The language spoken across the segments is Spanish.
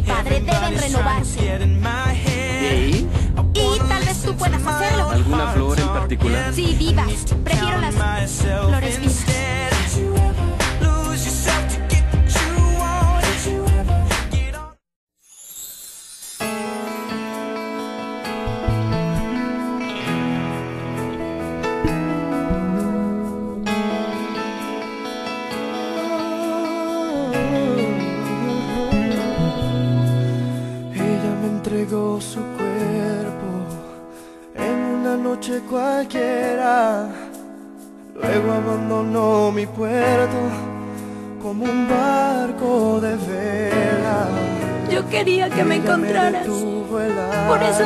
mi padre deben renovarse. Entregó su cuerpo en una noche cualquiera. Luego abandonó mi puerto como un barco de vela. Yo quería que me encontraras. Por eso,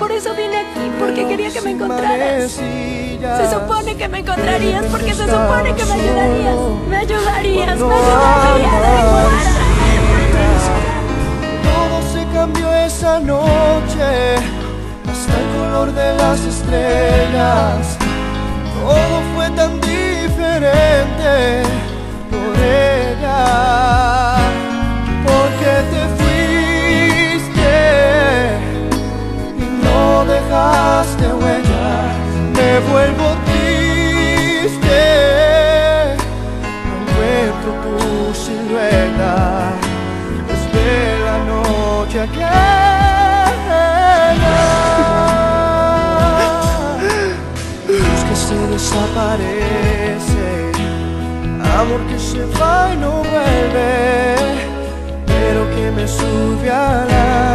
por eso vine aquí, porque quería que me encontraras. Se supone que me encontrarías, porque se supone que me ayudarías. Me ayudarías, me ayudarías. Todo se cambió esa noche, hasta el color de las estrellas. Todo fue tan diferente desaparece, amor que se va y no vuelve, pero que me sube al alma